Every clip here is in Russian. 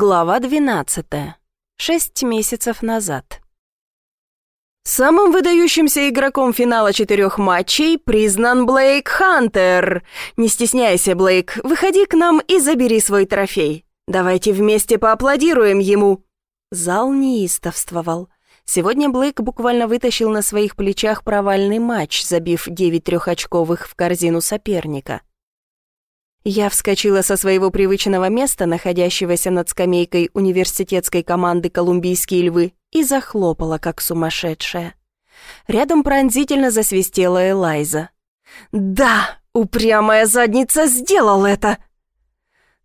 Глава 12. Шесть месяцев назад. Самым выдающимся игроком финала четырех матчей признан Блейк Хантер. Не стесняйся, Блейк, выходи к нам и забери свой трофей. Давайте вместе поаплодируем ему. Зал неистовствовал. Сегодня Блейк буквально вытащил на своих плечах провальный матч, забив девять трехочковых в корзину соперника. Я вскочила со своего привычного места, находящегося над скамейкой университетской команды «Колумбийские львы», и захлопала, как сумасшедшая. Рядом пронзительно засвистела Элайза. «Да, упрямая задница сделал это!»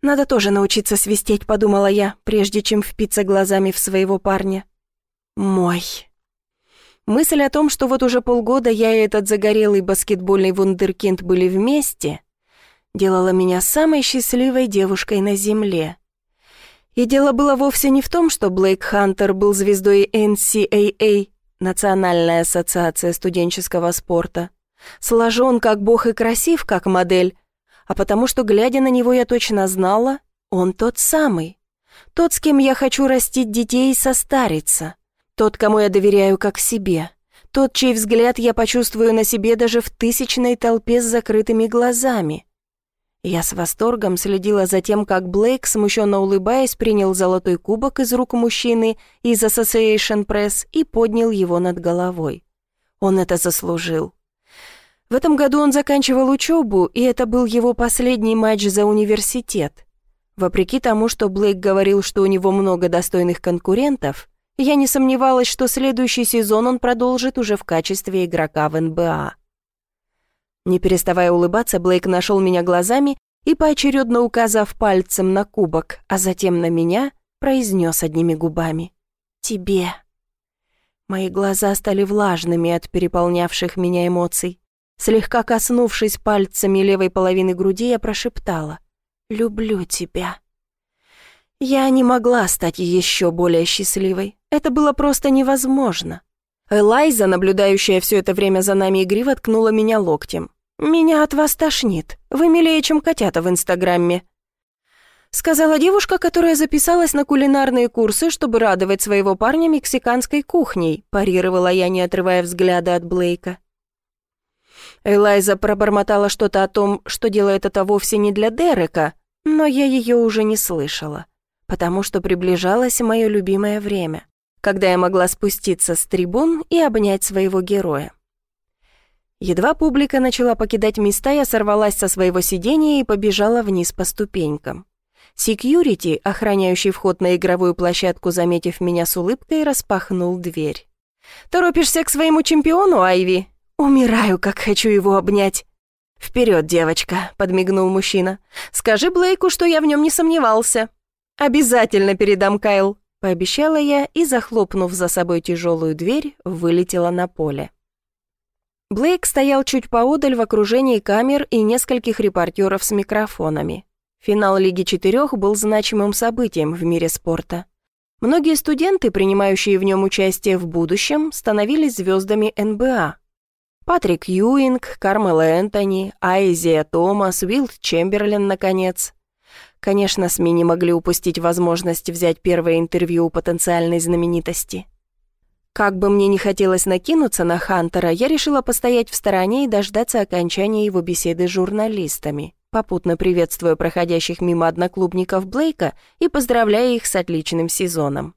«Надо тоже научиться свистеть», — подумала я, прежде чем впиться глазами в своего парня. «Мой». Мысль о том, что вот уже полгода я и этот загорелый баскетбольный вундеркинд были вместе, делала меня самой счастливой девушкой на Земле. И дело было вовсе не в том, что Блейк Хантер был звездой NCAA, Национальная ассоциация студенческого спорта, сложен как бог и красив как модель, а потому что, глядя на него, я точно знала, он тот самый. Тот, с кем я хочу растить детей и состариться. Тот, кому я доверяю как себе. Тот, чей взгляд я почувствую на себе даже в тысячной толпе с закрытыми глазами. Я с восторгом следила за тем, как Блейк, смущенно улыбаясь, принял золотой кубок из рук мужчины из Association Press и поднял его над головой. Он это заслужил. В этом году он заканчивал учебу, и это был его последний матч за университет. Вопреки тому, что Блейк говорил, что у него много достойных конкурентов, я не сомневалась, что следующий сезон он продолжит уже в качестве игрока в НБА. Не переставая улыбаться, Блейк нашел меня глазами и, поочередно указав пальцем на кубок, а затем на меня, произнес одними губами. «Тебе». Мои глаза стали влажными от переполнявших меня эмоций. Слегка коснувшись пальцами левой половины груди, я прошептала «Люблю тебя». Я не могла стать еще более счастливой. Это было просто невозможно. Элайза, наблюдающая все это время за нами игриво, ткнула меня локтем. «Меня от вас тошнит. Вы милее, чем котята в Инстаграме». Сказала девушка, которая записалась на кулинарные курсы, чтобы радовать своего парня мексиканской кухней, парировала я, не отрывая взгляда от Блейка. Элайза пробормотала что-то о том, что делает это вовсе не для Дерека, но я ее уже не слышала, потому что приближалось мое любимое время, когда я могла спуститься с трибун и обнять своего героя. Едва публика начала покидать места, я сорвалась со своего сидения и побежала вниз по ступенькам. Секьюрити, охраняющий вход на игровую площадку, заметив меня с улыбкой, распахнул дверь. «Торопишься к своему чемпиону, Айви?» «Умираю, как хочу его обнять». «Вперед, девочка», — подмигнул мужчина. «Скажи Блейку, что я в нем не сомневался». «Обязательно передам, Кайл», — пообещала я и, захлопнув за собой тяжелую дверь, вылетела на поле. Блейк стоял чуть поодаль в окружении камер и нескольких репортеров с микрофонами. Финал Лиги Четырех был значимым событием в мире спорта. Многие студенты, принимающие в нем участие в будущем, становились звездами НБА. Патрик Юинг, Кармел Энтони, Айзия Томас, Уилд Чемберлен, наконец. Конечно, СМИ не могли упустить возможность взять первое интервью у потенциальной знаменитости. Как бы мне ни хотелось накинуться на Хантера, я решила постоять в стороне и дождаться окончания его беседы с журналистами, попутно приветствуя проходящих мимо одноклубников Блейка и поздравляя их с отличным сезоном.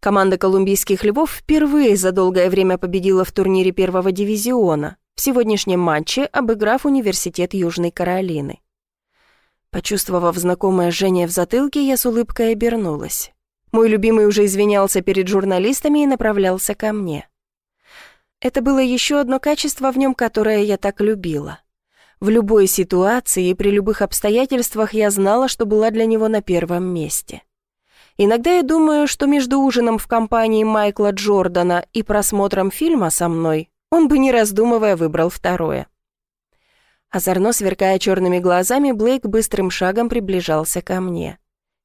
Команда колумбийских львов впервые за долгое время победила в турнире первого дивизиона, в сегодняшнем матче обыграв университет Южной Каролины. Почувствовав знакомое жжение в затылке, я с улыбкой обернулась. Мой любимый уже извинялся перед журналистами и направлялся ко мне. Это было еще одно качество в нем, которое я так любила. В любой ситуации и при любых обстоятельствах я знала, что была для него на первом месте. Иногда я думаю, что между ужином в компании Майкла Джордана и просмотром фильма со мной он бы, не раздумывая, выбрал второе. Озорно сверкая черными глазами, Блейк быстрым шагом приближался ко мне.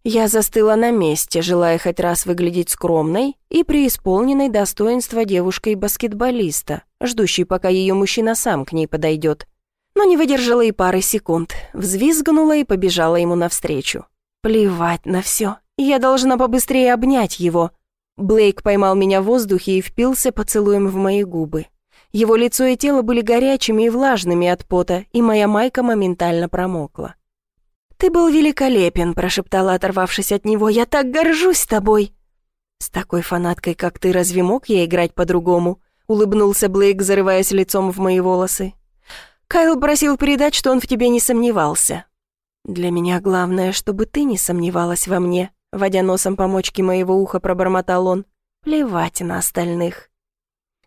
Я застыла на месте, желая хоть раз выглядеть скромной и преисполненной достоинства девушкой-баскетболиста, ждущей, пока ее мужчина сам к ней подойдет. Но не выдержала и пары секунд, взвизгнула и побежала ему навстречу. Плевать на все, Я должна побыстрее обнять его. Блейк поймал меня в воздухе и впился поцелуем в мои губы. Его лицо и тело были горячими и влажными от пота, и моя майка моментально промокла. «Ты был великолепен», — прошептала, оторвавшись от него. «Я так горжусь тобой!» «С такой фанаткой, как ты, разве мог я играть по-другому?» — улыбнулся Блейк, зарываясь лицом в мои волосы. «Кайл просил передать, что он в тебе не сомневался». «Для меня главное, чтобы ты не сомневалась во мне», — водя носом по мочке моего уха, пробормотал он. «Плевать на остальных».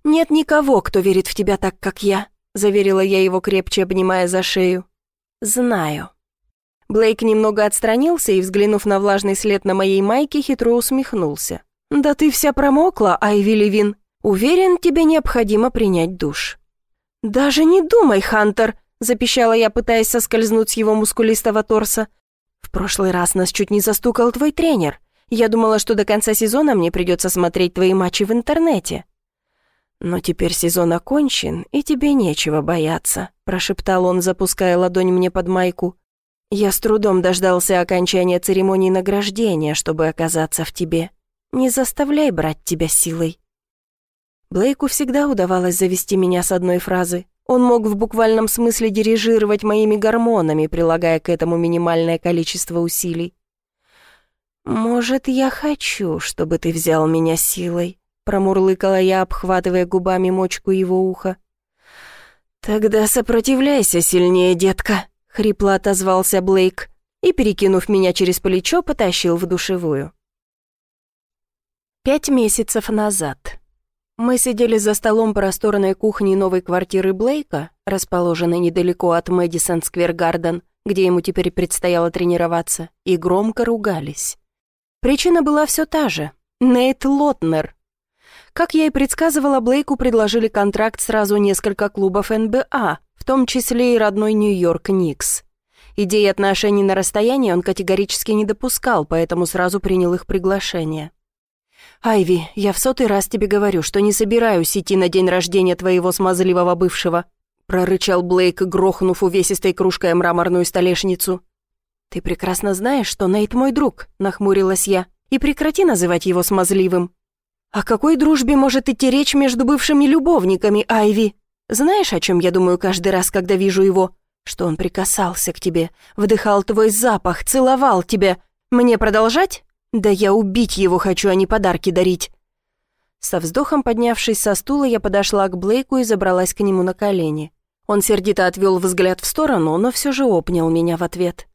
«Нет никого, кто верит в тебя так, как я», — заверила я его, крепче обнимая за шею. «Знаю». Блейк немного отстранился и, взглянув на влажный след на моей майке, хитро усмехнулся. «Да ты вся промокла, Айви Левин. Уверен, тебе необходимо принять душ». «Даже не думай, Хантер», — запищала я, пытаясь соскользнуть с его мускулистого торса. «В прошлый раз нас чуть не застукал твой тренер. Я думала, что до конца сезона мне придется смотреть твои матчи в интернете». «Но теперь сезон окончен, и тебе нечего бояться», — прошептал он, запуская ладонь мне под майку. Я с трудом дождался окончания церемонии награждения, чтобы оказаться в тебе. Не заставляй брать тебя силой. Блейку всегда удавалось завести меня с одной фразы. Он мог в буквальном смысле дирижировать моими гормонами, прилагая к этому минимальное количество усилий. «Может, я хочу, чтобы ты взял меня силой?» Промурлыкала я, обхватывая губами мочку его уха. «Тогда сопротивляйся сильнее, детка», Хрипло отозвался Блейк и, перекинув меня через плечо, потащил в душевую. Пять месяцев назад. Мы сидели за столом просторной кухни новой квартиры Блейка, расположенной недалеко от Мэдисон Сквер Гарден, где ему теперь предстояло тренироваться, и громко ругались. Причина была все та же. Нейт Лотнер. Как я и предсказывала, Блейку предложили контракт сразу несколько клубов НБА, в том числе и родной Нью-Йорк Никс. Идеи отношений на расстоянии он категорически не допускал, поэтому сразу принял их приглашение. «Айви, я в сотый раз тебе говорю, что не собираюсь идти на день рождения твоего смазливого бывшего», прорычал Блейк, грохнув увесистой кружкой мраморную столешницу. «Ты прекрасно знаешь, что Нейт мой друг», — нахмурилась я, «и прекрати называть его смазливым». «О какой дружбе может идти речь между бывшими любовниками, Айви?» Знаешь, о чем я думаю каждый раз, когда вижу его? Что он прикасался к тебе, вдыхал твой запах, целовал тебя. Мне продолжать? Да я убить его хочу, а не подарки дарить». Со вздохом поднявшись со стула, я подошла к Блейку и забралась к нему на колени. Он сердито отвел взгляд в сторону, но все же обнял меня в ответ.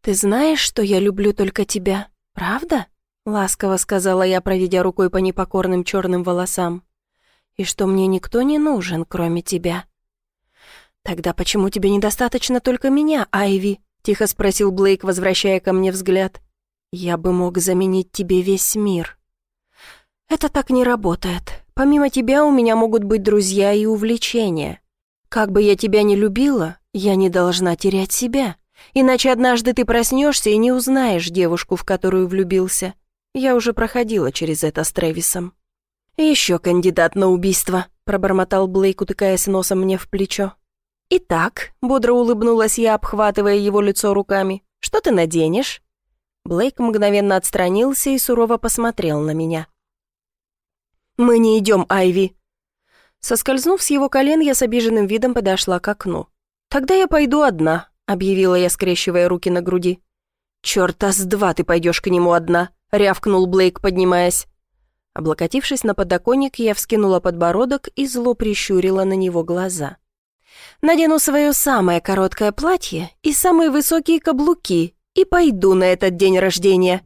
«Ты знаешь, что я люблю только тебя, правда?» — ласково сказала я, проведя рукой по непокорным черным волосам и что мне никто не нужен, кроме тебя». «Тогда почему тебе недостаточно только меня, Айви?» — тихо спросил Блейк, возвращая ко мне взгляд. «Я бы мог заменить тебе весь мир». «Это так не работает. Помимо тебя у меня могут быть друзья и увлечения. Как бы я тебя не любила, я не должна терять себя. Иначе однажды ты проснешься и не узнаешь девушку, в которую влюбился. Я уже проходила через это с Трэвисом». «Еще кандидат на убийство», — пробормотал Блейк, утыкаясь носом мне в плечо. «Итак», — бодро улыбнулась я, обхватывая его лицо руками, — «что ты наденешь?» Блейк мгновенно отстранился и сурово посмотрел на меня. «Мы не идем, Айви!» Соскользнув с его колен, я с обиженным видом подошла к окну. «Тогда я пойду одна», — объявила я, скрещивая руки на груди. «Чёрта с два ты пойдешь к нему одна», — рявкнул Блейк, поднимаясь. Облокотившись на подоконник, я вскинула подбородок и зло прищурила на него глаза. «Надену свое самое короткое платье и самые высокие каблуки и пойду на этот день рождения».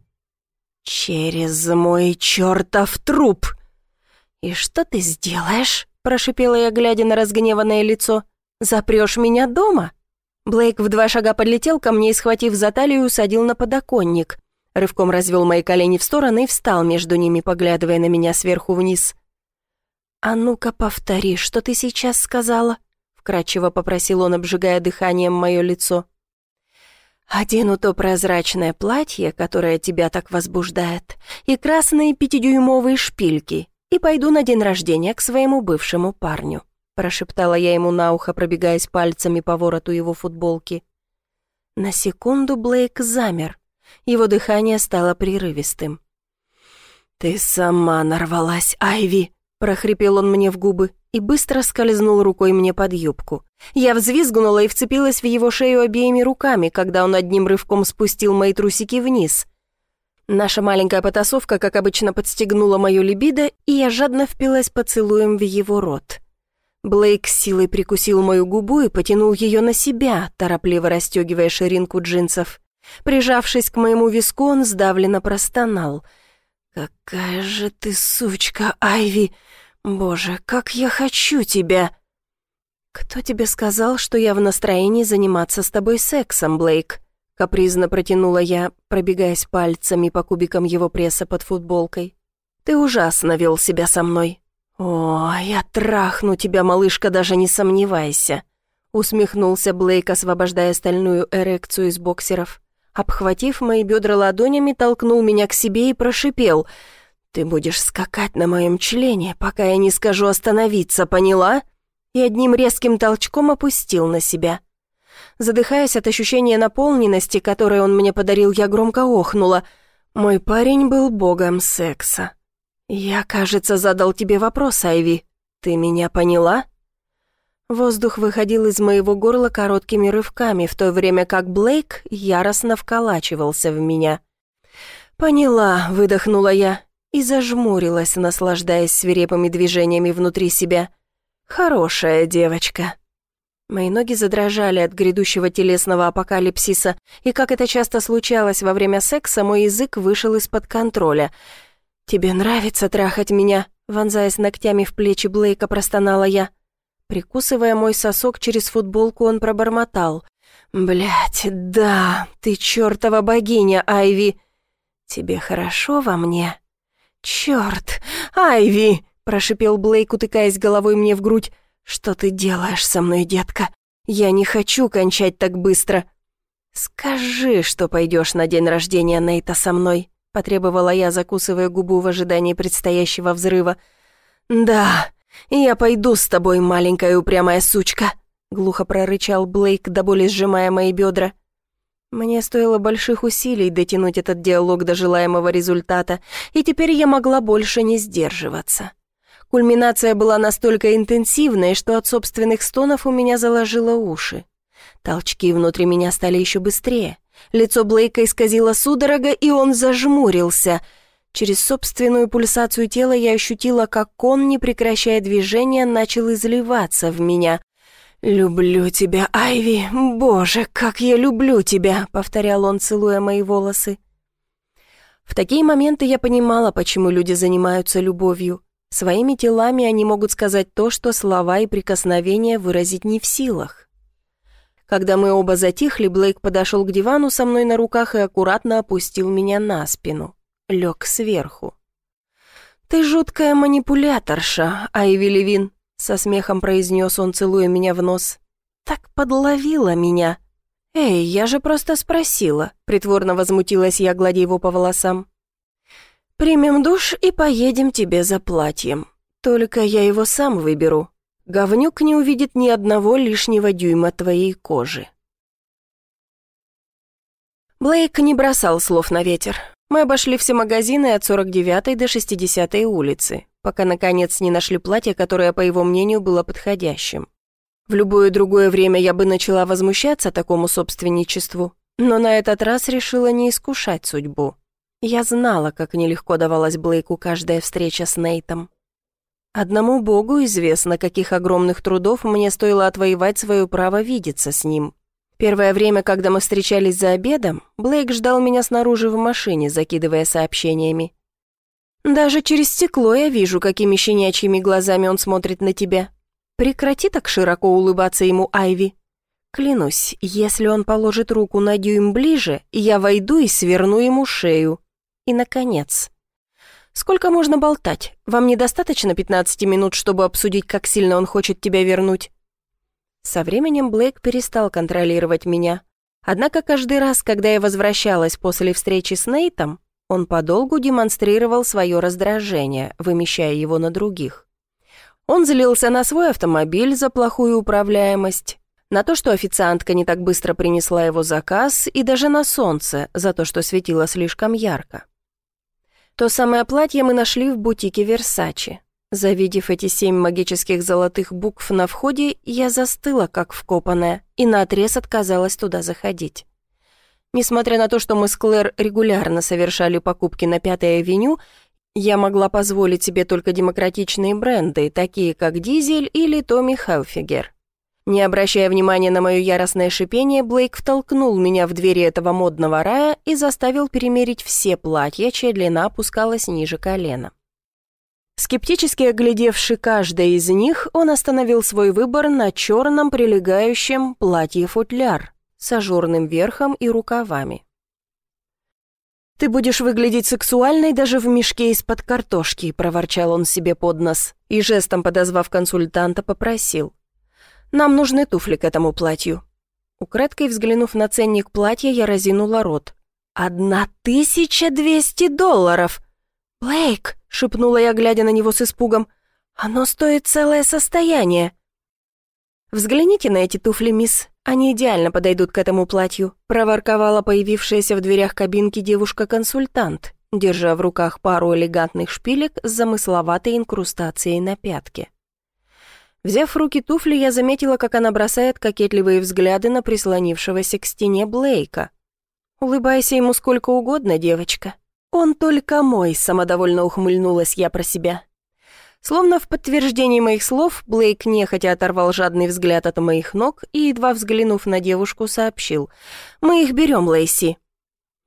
«Через мой чертов труп!» «И что ты сделаешь?» – прошипела я, глядя на разгневанное лицо. «Запрешь меня дома?» Блейк в два шага подлетел ко мне и, схватив за талию, усадил на подоконник. Рывком развел мои колени в стороны и встал между ними, поглядывая на меня сверху вниз. «А ну-ка повтори, что ты сейчас сказала?» Вкратчиво попросил он, обжигая дыханием мое лицо. «Одену то прозрачное платье, которое тебя так возбуждает, и красные пятидюймовые шпильки, и пойду на день рождения к своему бывшему парню», прошептала я ему на ухо, пробегаясь пальцами по вороту его футболки. На секунду Блейк замер, Его дыхание стало прерывистым. «Ты сама нарвалась, Айви!» — прохрипел он мне в губы и быстро скользнул рукой мне под юбку. Я взвизгнула и вцепилась в его шею обеими руками, когда он одним рывком спустил мои трусики вниз. Наша маленькая потасовка, как обычно, подстегнула мою либидо, и я жадно впилась поцелуем в его рот. Блейк силой прикусил мою губу и потянул ее на себя, торопливо расстегивая ширинку джинсов. Прижавшись к моему виску, он сдавленно простонал. «Какая же ты сучка, Айви! Боже, как я хочу тебя!» «Кто тебе сказал, что я в настроении заниматься с тобой сексом, Блейк?» Капризно протянула я, пробегаясь пальцами по кубикам его пресса под футболкой. «Ты ужасно вел себя со мной». «О, я трахну тебя, малышка, даже не сомневайся», усмехнулся Блейк, освобождая стальную эрекцию из боксеров. Обхватив мои бедра ладонями, толкнул меня к себе и прошипел. «Ты будешь скакать на моем члене, пока я не скажу остановиться, поняла?» И одним резким толчком опустил на себя. Задыхаясь от ощущения наполненности, которое он мне подарил, я громко охнула. Мой парень был богом секса. «Я, кажется, задал тебе вопрос, Айви. Ты меня поняла?» Воздух выходил из моего горла короткими рывками, в то время как Блейк яростно вколачивался в меня. «Поняла», — выдохнула я и зажмурилась, наслаждаясь свирепыми движениями внутри себя. «Хорошая девочка». Мои ноги задрожали от грядущего телесного апокалипсиса, и, как это часто случалось во время секса, мой язык вышел из-под контроля. «Тебе нравится трахать меня?» Вонзаясь ногтями в плечи Блейка, простонала я. Прикусывая мой сосок через футболку, он пробормотал. «Блядь, да, ты чертова богиня, Айви!» «Тебе хорошо во мне?» «Черт, Айви!» – прошипел Блейк, утыкаясь головой мне в грудь. «Что ты делаешь со мной, детка? Я не хочу кончать так быстро». «Скажи, что пойдешь на день рождения Нейта со мной», — потребовала я, закусывая губу в ожидании предстоящего взрыва. «Да, я пойду с тобой, маленькая упрямая сучка», — глухо прорычал Блейк, до боли сжимая мои бедра. Мне стоило больших усилий дотянуть этот диалог до желаемого результата, и теперь я могла больше не сдерживаться. Кульминация была настолько интенсивной, что от собственных стонов у меня заложило уши. Толчки внутри меня стали еще быстрее. Лицо Блейка исказило судорога, и он зажмурился. Через собственную пульсацию тела я ощутила, как он, не прекращая движения, начал изливаться в меня. «Люблю тебя, Айви! Боже, как я люблю тебя!» — повторял он, целуя мои волосы. В такие моменты я понимала, почему люди занимаются любовью. Своими телами они могут сказать то, что слова и прикосновения выразить не в силах. Когда мы оба затихли, Блейк подошел к дивану со мной на руках и аккуратно опустил меня на спину. Лег сверху. «Ты жуткая манипуляторша, Айви Левин», — со смехом произнес он, целуя меня в нос. «Так подловила меня». «Эй, я же просто спросила», — притворно возмутилась я, гладя его по волосам. «Примем душ и поедем тебе за платьем. Только я его сам выберу. Говнюк не увидит ни одного лишнего дюйма твоей кожи». Блейк не бросал слов на ветер. Мы обошли все магазины от 49-й до 60-й улицы, пока, наконец, не нашли платье, которое, по его мнению, было подходящим. В любое другое время я бы начала возмущаться такому собственничеству, но на этот раз решила не искушать судьбу. Я знала, как нелегко давалась Блейку каждая встреча с Нейтом. Одному богу известно, каких огромных трудов мне стоило отвоевать свое право видеться с ним. Первое время, когда мы встречались за обедом, Блейк ждал меня снаружи в машине, закидывая сообщениями. «Даже через стекло я вижу, какими щенячьими глазами он смотрит на тебя. Прекрати так широко улыбаться ему, Айви. Клянусь, если он положит руку на дюйм ближе, я войду и сверну ему шею. И, наконец, сколько можно болтать? Вам недостаточно 15 минут, чтобы обсудить, как сильно он хочет тебя вернуть?» Со временем Блейк перестал контролировать меня. Однако каждый раз, когда я возвращалась после встречи с Нейтом, он подолгу демонстрировал свое раздражение, вымещая его на других. Он злился на свой автомобиль за плохую управляемость, На то, что официантка не так быстро принесла его заказ, и даже на солнце, за то, что светило слишком ярко. То самое платье мы нашли в бутике Версачи. Завидев эти семь магических золотых букв на входе, я застыла, как вкопанная, и наотрез отказалась туда заходить. Несмотря на то, что мы с Клэр регулярно совершали покупки на Пятой авеню, я могла позволить себе только демократичные бренды, такие как «Дизель» или «Томми Хелфигер». Не обращая внимания на мое яростное шипение, Блейк втолкнул меня в двери этого модного рая и заставил перемерить все платья, чья длина опускалась ниже колена. Скептически оглядевши каждое из них, он остановил свой выбор на черном прилегающем платье-футляр с ажурным верхом и рукавами. «Ты будешь выглядеть сексуальной даже в мешке из-под картошки», — проворчал он себе под нос и, жестом подозвав консультанта, попросил. Нам нужны туфли к этому платью». Украдкой взглянув на ценник платья, я разинула рот. «Одна тысяча двести долларов!» «Блейк!» — шепнула я, глядя на него с испугом. «Оно стоит целое состояние!» «Взгляните на эти туфли, мисс. Они идеально подойдут к этому платью», — проворковала появившаяся в дверях кабинки девушка-консультант, держа в руках пару элегантных шпилек с замысловатой инкрустацией на пятке. Взяв в руки туфли, я заметила, как она бросает кокетливые взгляды на прислонившегося к стене Блейка. «Улыбайся ему сколько угодно, девочка. Он только мой», — самодовольно ухмыльнулась я про себя. Словно в подтверждении моих слов, Блейк нехотя оторвал жадный взгляд от моих ног и, едва взглянув на девушку, сообщил. «Мы их берем, Лейси».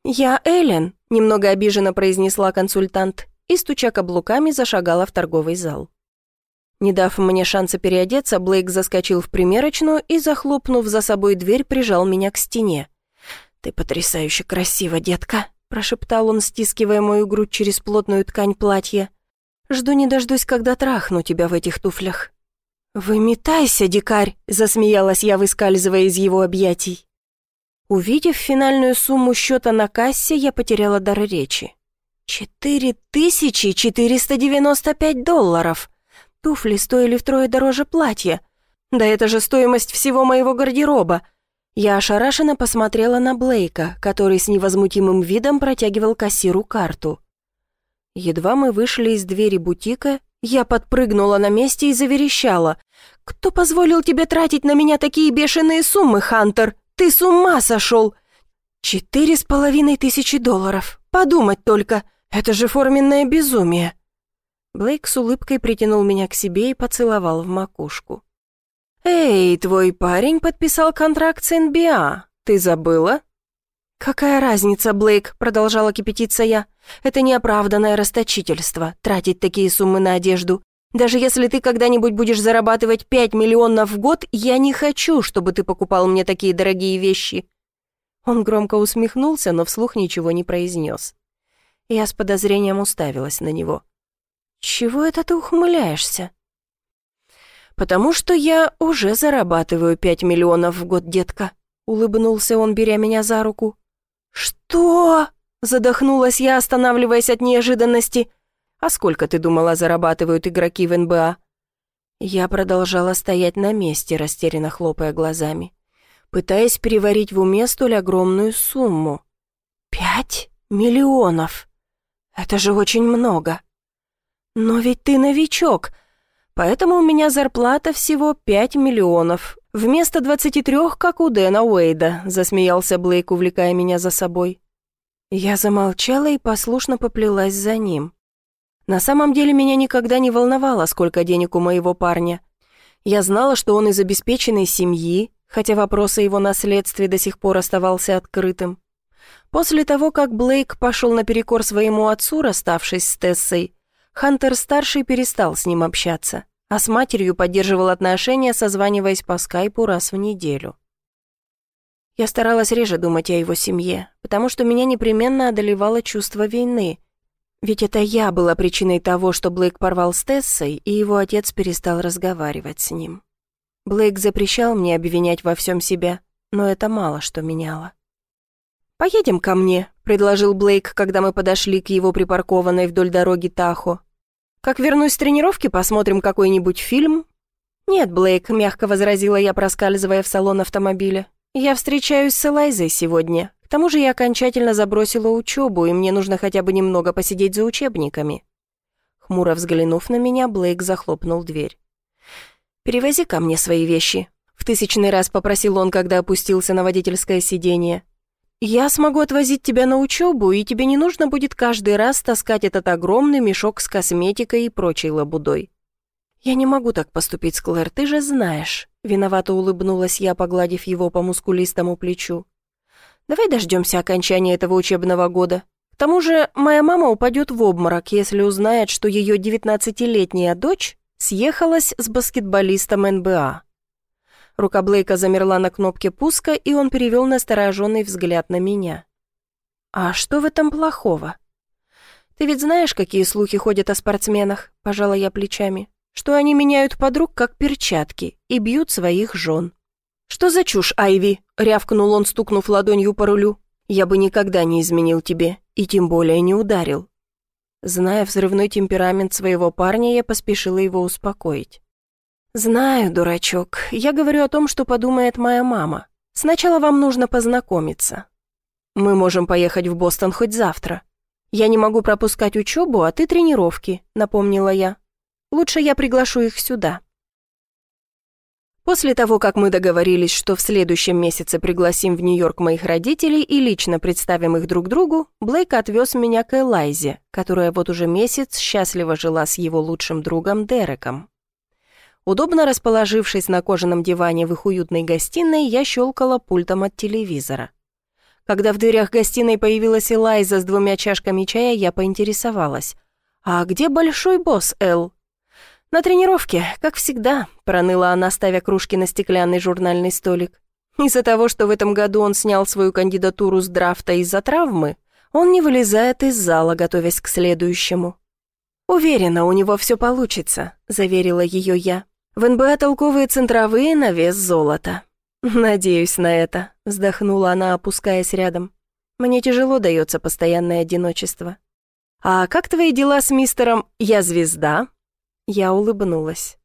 «Я Эллен», — немного обиженно произнесла консультант и, стуча каблуками, зашагала в торговый зал. Не дав мне шанса переодеться, Блейк заскочил в примерочную и, захлопнув за собой дверь, прижал меня к стене. «Ты потрясающе красива, детка», — прошептал он, стискивая мою грудь через плотную ткань платья. «Жду не дождусь, когда трахну тебя в этих туфлях». «Выметайся, дикарь!» — засмеялась я, выскальзывая из его объятий. Увидев финальную сумму счета на кассе, я потеряла дар речи. «Четыре тысячи четыреста девяносто пять долларов!» Туфли стоили втрое дороже платья. Да это же стоимость всего моего гардероба. Я ошарашенно посмотрела на Блейка, который с невозмутимым видом протягивал кассиру карту. Едва мы вышли из двери бутика, я подпрыгнула на месте и заверещала. «Кто позволил тебе тратить на меня такие бешеные суммы, Хантер? Ты с ума сошел!» «Четыре с половиной тысячи долларов. Подумать только, это же форменное безумие!» Блейк с улыбкой притянул меня к себе и поцеловал в макушку. «Эй, твой парень подписал контракт с НБА. Ты забыла?» «Какая разница, Блейк?» — продолжала кипятиться я. «Это неоправданное расточительство, тратить такие суммы на одежду. Даже если ты когда-нибудь будешь зарабатывать пять миллионов в год, я не хочу, чтобы ты покупал мне такие дорогие вещи». Он громко усмехнулся, но вслух ничего не произнес. Я с подозрением уставилась на него. «Чего это ты ухмыляешься?» «Потому что я уже зарабатываю пять миллионов в год, детка», — улыбнулся он, беря меня за руку. «Что?» — задохнулась я, останавливаясь от неожиданности. «А сколько, ты думала, зарабатывают игроки в НБА?» Я продолжала стоять на месте, растерянно хлопая глазами, пытаясь переварить в уме столь огромную сумму. «Пять миллионов! Это же очень много!» «Но ведь ты новичок, поэтому у меня зарплата всего 5 миллионов, вместо 23, как у Дэна Уэйда», засмеялся Блейк, увлекая меня за собой. Я замолчала и послушно поплелась за ним. На самом деле меня никогда не волновало, сколько денег у моего парня. Я знала, что он из обеспеченной семьи, хотя вопрос о его наследстве до сих пор оставался открытым. После того, как Блейк пошел наперекор своему отцу, расставшись с Тессой, Хантер-старший перестал с ним общаться, а с матерью поддерживал отношения, созваниваясь по скайпу раз в неделю. Я старалась реже думать о его семье, потому что меня непременно одолевало чувство вины. Ведь это я была причиной того, что Блейк порвал с Тессой, и его отец перестал разговаривать с ним. Блейк запрещал мне обвинять во всем себя, но это мало что меняло. «Поедем ко мне», — предложил Блейк, когда мы подошли к его припаркованной вдоль дороги Тахо. «Как вернусь с тренировки, посмотрим какой-нибудь фильм?» «Нет, Блейк», — мягко возразила я, проскальзывая в салон автомобиля. «Я встречаюсь с Элайзой сегодня. К тому же я окончательно забросила учебу, и мне нужно хотя бы немного посидеть за учебниками». Хмуро взглянув на меня, Блейк захлопнул дверь. «Перевози ко мне свои вещи», — в тысячный раз попросил он, когда опустился на водительское сиденье. «Я смогу отвозить тебя на учебу, и тебе не нужно будет каждый раз таскать этот огромный мешок с косметикой и прочей лабудой». «Я не могу так поступить, Склэр, ты же знаешь», — виновато улыбнулась я, погладив его по мускулистому плечу. «Давай дождемся окончания этого учебного года. К тому же моя мама упадет в обморок, если узнает, что ее девятнадцатилетняя дочь съехалась с баскетболистом НБА. Рука Блейка замерла на кнопке пуска, и он перевел настороженный взгляд на меня. «А что в этом плохого?» «Ты ведь знаешь, какие слухи ходят о спортсменах?» – пожала я плечами. «Что они меняют подруг, как перчатки, и бьют своих жен». «Что за чушь, Айви?» – рявкнул он, стукнув ладонью по рулю. «Я бы никогда не изменил тебе, и тем более не ударил». Зная взрывной темперамент своего парня, я поспешила его успокоить. «Знаю, дурачок. Я говорю о том, что подумает моя мама. Сначала вам нужно познакомиться. Мы можем поехать в Бостон хоть завтра. Я не могу пропускать учебу, а ты тренировки», — напомнила я. «Лучше я приглашу их сюда». После того, как мы договорились, что в следующем месяце пригласим в Нью-Йорк моих родителей и лично представим их друг другу, Блейк отвез меня к Элайзе, которая вот уже месяц счастливо жила с его лучшим другом Дереком. Удобно расположившись на кожаном диване в их уютной гостиной, я щелкала пультом от телевизора. Когда в дверях гостиной появилась Элайза с двумя чашками чая, я поинтересовалась. «А где большой босс, Эл?» «На тренировке, как всегда», — проныла она, ставя кружки на стеклянный журнальный столик. «Из-за того, что в этом году он снял свою кандидатуру с драфта из-за травмы, он не вылезает из зала, готовясь к следующему». «Уверена, у него все получится», — заверила ее я. В НБА толковые центровые на вес золота. Надеюсь на это, вздохнула она, опускаясь рядом. Мне тяжело дается постоянное одиночество. А как твои дела с мистером «Я звезда»? Я улыбнулась.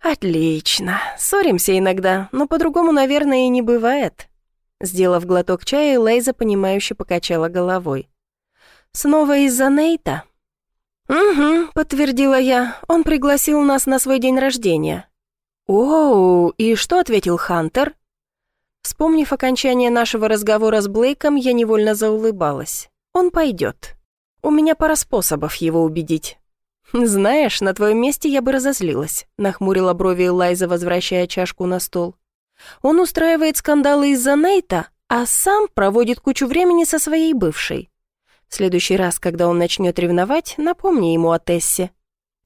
«Отлично. Ссоримся иногда, но по-другому, наверное, и не бывает». Сделав глоток чая, Лейза, понимающе покачала головой. «Снова из-за Нейта?» «Угу», — подтвердила я. «Он пригласил нас на свой день рождения». «Оу, и что ответил Хантер?» Вспомнив окончание нашего разговора с Блейком, я невольно заулыбалась. «Он пойдет. У меня пара способов его убедить». «Знаешь, на твоем месте я бы разозлилась», — нахмурила брови Лайза, возвращая чашку на стол. «Он устраивает скандалы из-за Нейта, а сам проводит кучу времени со своей бывшей. Следующий раз, когда он начнет ревновать, напомни ему о Тессе.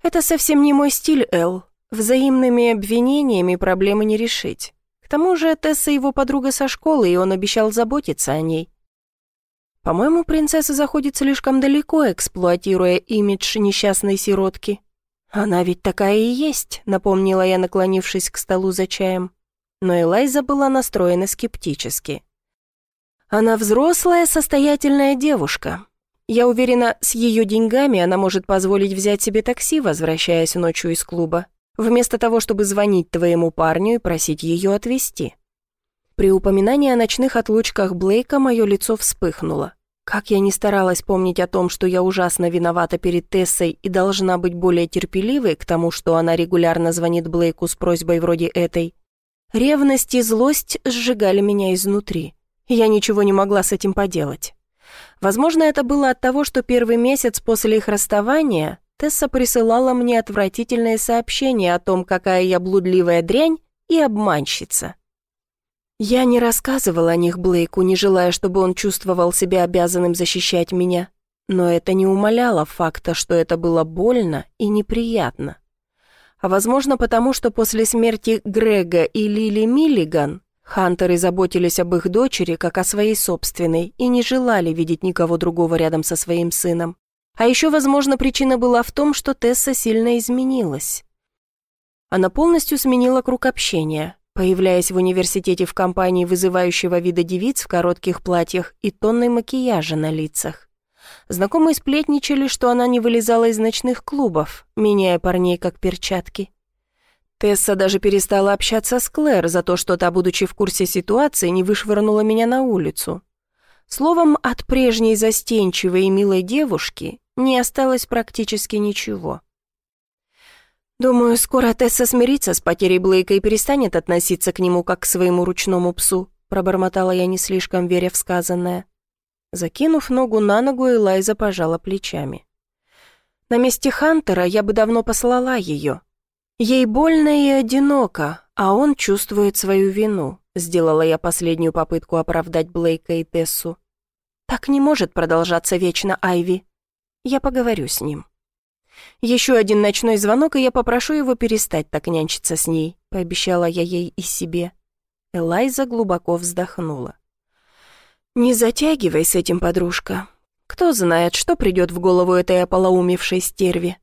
Это совсем не мой стиль, Эл. Взаимными обвинениями проблемы не решить. К тому же Тесса его подруга со школы, и он обещал заботиться о ней. По-моему, принцесса заходит слишком далеко, эксплуатируя имидж несчастной сиротки. Она ведь такая и есть, напомнила я, наклонившись к столу за чаем. Но Элайза была настроена скептически. Она взрослая, состоятельная девушка. Я уверена, с ее деньгами она может позволить взять себе такси, возвращаясь ночью из клуба, вместо того, чтобы звонить твоему парню и просить ее отвезти. При упоминании о ночных отлучках Блейка мое лицо вспыхнуло. Как я не старалась помнить о том, что я ужасно виновата перед Тессой и должна быть более терпеливой к тому, что она регулярно звонит Блейку с просьбой вроде этой. Ревность и злость сжигали меня изнутри. Я ничего не могла с этим поделать. Возможно, это было от того, что первый месяц после их расставания Тесса присылала мне отвратительные сообщения о том, какая я блудливая дрянь и обманщица. Я не рассказывала о них Блейку, не желая, чтобы он чувствовал себя обязанным защищать меня. Но это не умаляло факта, что это было больно и неприятно. А возможно, потому что после смерти Грега и Лили Миллиган Хантеры заботились об их дочери, как о своей собственной, и не желали видеть никого другого рядом со своим сыном. А еще, возможно, причина была в том, что Тесса сильно изменилась. Она полностью сменила круг общения, появляясь в университете в компании вызывающего вида девиц в коротких платьях и тонной макияжа на лицах. Знакомые сплетничали, что она не вылезала из ночных клубов, меняя парней как перчатки. Тесса даже перестала общаться с Клэр за то, что та, будучи в курсе ситуации, не вышвырнула меня на улицу. Словом, от прежней застенчивой и милой девушки не осталось практически ничего. Думаю, скоро Тесса смирится с потерей Блейка и перестанет относиться к нему как к своему ручному псу, пробормотала я не слишком веря в сказанное. Закинув ногу на ногу, Элайза пожала плечами. На месте Хантера я бы давно послала ее. Ей больно и одиноко, а он чувствует свою вину. Сделала я последнюю попытку оправдать Блейка и Тессу. Так не может продолжаться вечно, Айви. Я поговорю с ним. Еще один ночной звонок, и я попрошу его перестать так нянчиться с ней, пообещала я ей и себе. Элайза глубоко вздохнула. «Не затягивай с этим, подружка. Кто знает, что придет в голову этой ополоумевшей стерве.